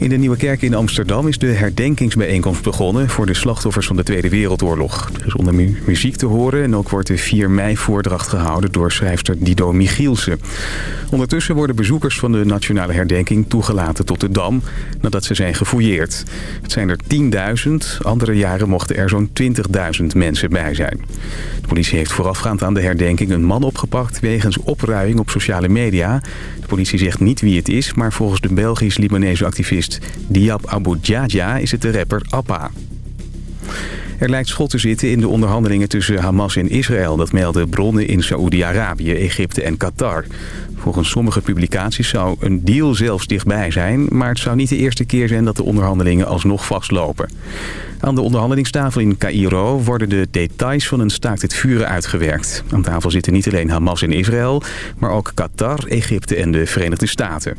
In de Nieuwe Kerk in Amsterdam is de herdenkingsbijeenkomst begonnen... voor de slachtoffers van de Tweede Wereldoorlog. Er is onder muziek te horen en ook wordt de 4 mei-voordracht gehouden... door schrijfster Dido Michielsen. Ondertussen worden bezoekers van de Nationale Herdenking toegelaten tot de Dam... nadat ze zijn gefouilleerd. Het zijn er 10.000, andere jaren mochten er zo'n 20.000 mensen bij zijn. De politie heeft voorafgaand aan de herdenking een man opgepakt... wegens opruiing op sociale media. De politie zegt niet wie het is, maar volgens de Belgisch-Libanese activist Diab Abu Djadja is het de rapper Appa. Er lijkt schot te zitten in de onderhandelingen tussen Hamas en Israël. Dat melden bronnen in Saoedi-Arabië, Egypte en Qatar. Volgens sommige publicaties zou een deal zelfs dichtbij zijn... maar het zou niet de eerste keer zijn dat de onderhandelingen alsnog vastlopen. Aan de onderhandelingstafel in Cairo worden de details van een staakt het vuren uitgewerkt. Aan tafel zitten niet alleen Hamas en Israël... maar ook Qatar, Egypte en de Verenigde Staten.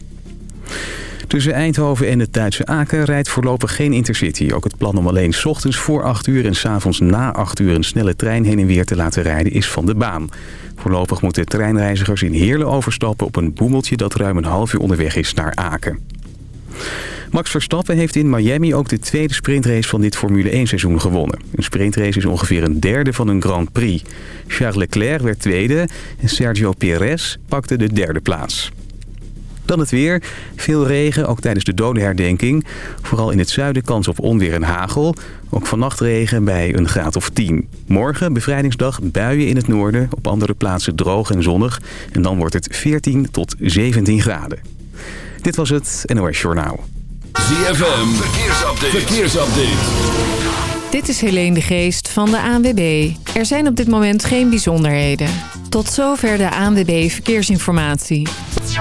Tussen Eindhoven en het Duitse Aken rijdt voorlopig geen intercity. Ook het plan om alleen s ochtends voor 8 uur en s avonds na 8 uur een snelle trein heen en weer te laten rijden is van de baan. Voorlopig moeten treinreizigers in Heerlen overstappen op een boemeltje dat ruim een half uur onderweg is naar Aken. Max Verstappen heeft in Miami ook de tweede sprintrace van dit Formule 1 seizoen gewonnen. Een sprintrace is ongeveer een derde van een Grand Prix. Charles Leclerc werd tweede en Sergio Perez pakte de derde plaats. Dan het weer. Veel regen, ook tijdens de dodenherdenking. Vooral in het zuiden kans op onweer en hagel. Ook vannacht regen bij een graad of 10. Morgen, bevrijdingsdag, buien in het noorden. Op andere plaatsen droog en zonnig. En dan wordt het 14 tot 17 graden. Dit was het NOS Journaal. ZFM, verkeersupdate. verkeersupdate. Dit is Helene de Geest van de ANWB. Er zijn op dit moment geen bijzonderheden. Tot zover de ANWB Verkeersinformatie.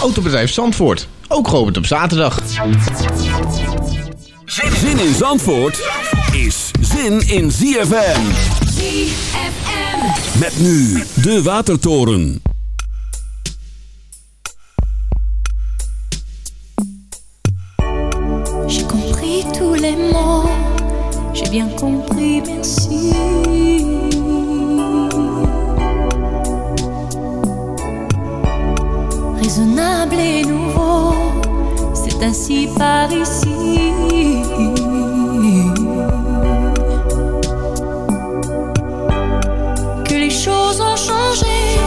Autobedrijf Zandvoort, ook geopend op zaterdag. Zin in Zandvoort is zin in ZFM. ZFM. Met nu de Watertoren. J'ai compris tous les mots, j'ai bien compris, merci. Et nouveau, c'est ainsi par ici. Que les choses ont changé,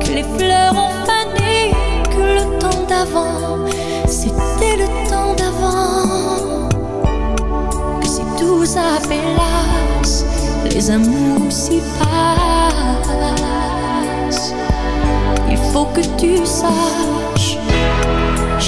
que les fleurs ont fané, que le temps d'avant, c'était le temps d'avant. Que si tout s'appelasse, les amours s'y passent. Il faut que tu saches,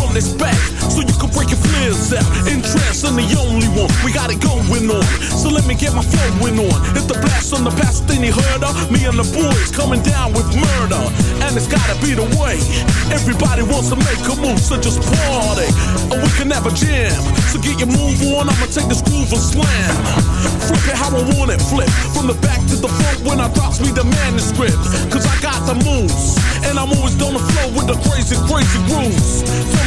Run this back so you can break your flares out. Interest in the only one. We got it going on. So let me get my flowing on. Hit the blast on the past, then he heard her, me and the boys coming down with murder. And it's gotta be the way. Everybody wants to make a move, so just party. Or we can have a jam. So get your move on, I'ma take this groove and slam. Flip it how I want it, flip. From the back to the front when I drops me the manuscript. Cause I got the moves. And I'm always on the flow with the crazy, crazy grooves. Tell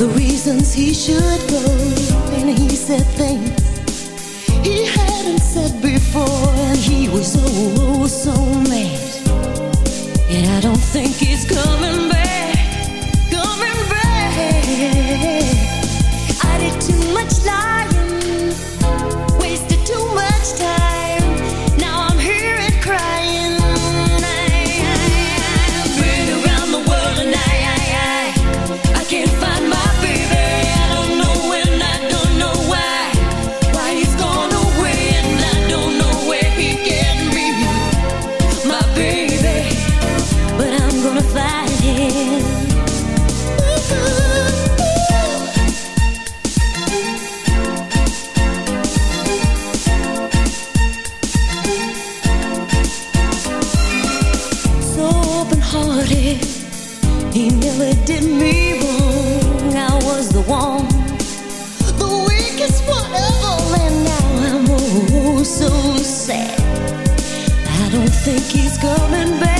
the reasons he should go. And he said things he hadn't said before. And he was so, so mad. And I don't think he's coming back, coming back. I did too much lying, wasted too much time. coming back.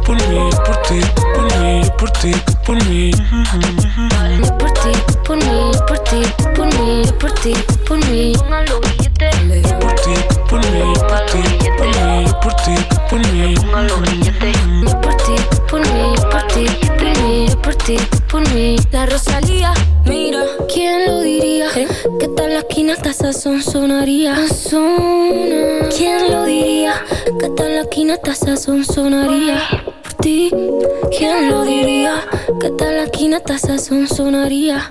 por mí, por ti, por mí, yo por ti, por mí. Por ti, por mí, yo por ti, por mí, yo por ti, por mí. Por ti, por mí, yo por ti, por mí, yo por ti, por mí. Por ti, por mí, yo por ti, por mí, yo por ti, por mí. La Rosalía, mira, ¿quién lo diría? Que tal la esquina hasta sazón sonaría. ¿Quién lo diría? Que tal la esquina hasta sazón sonaría. Ti, ¿quién lo diría? Que tal la esquina hasta sazón sonaría.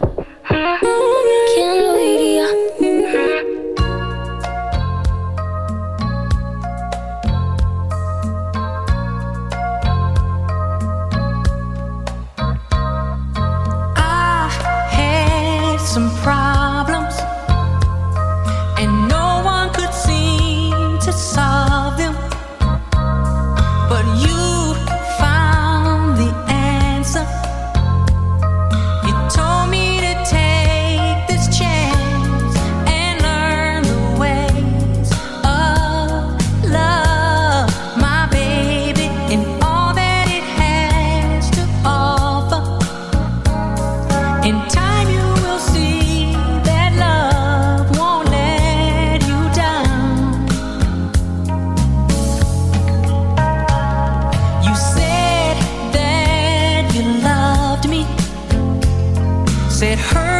it hurt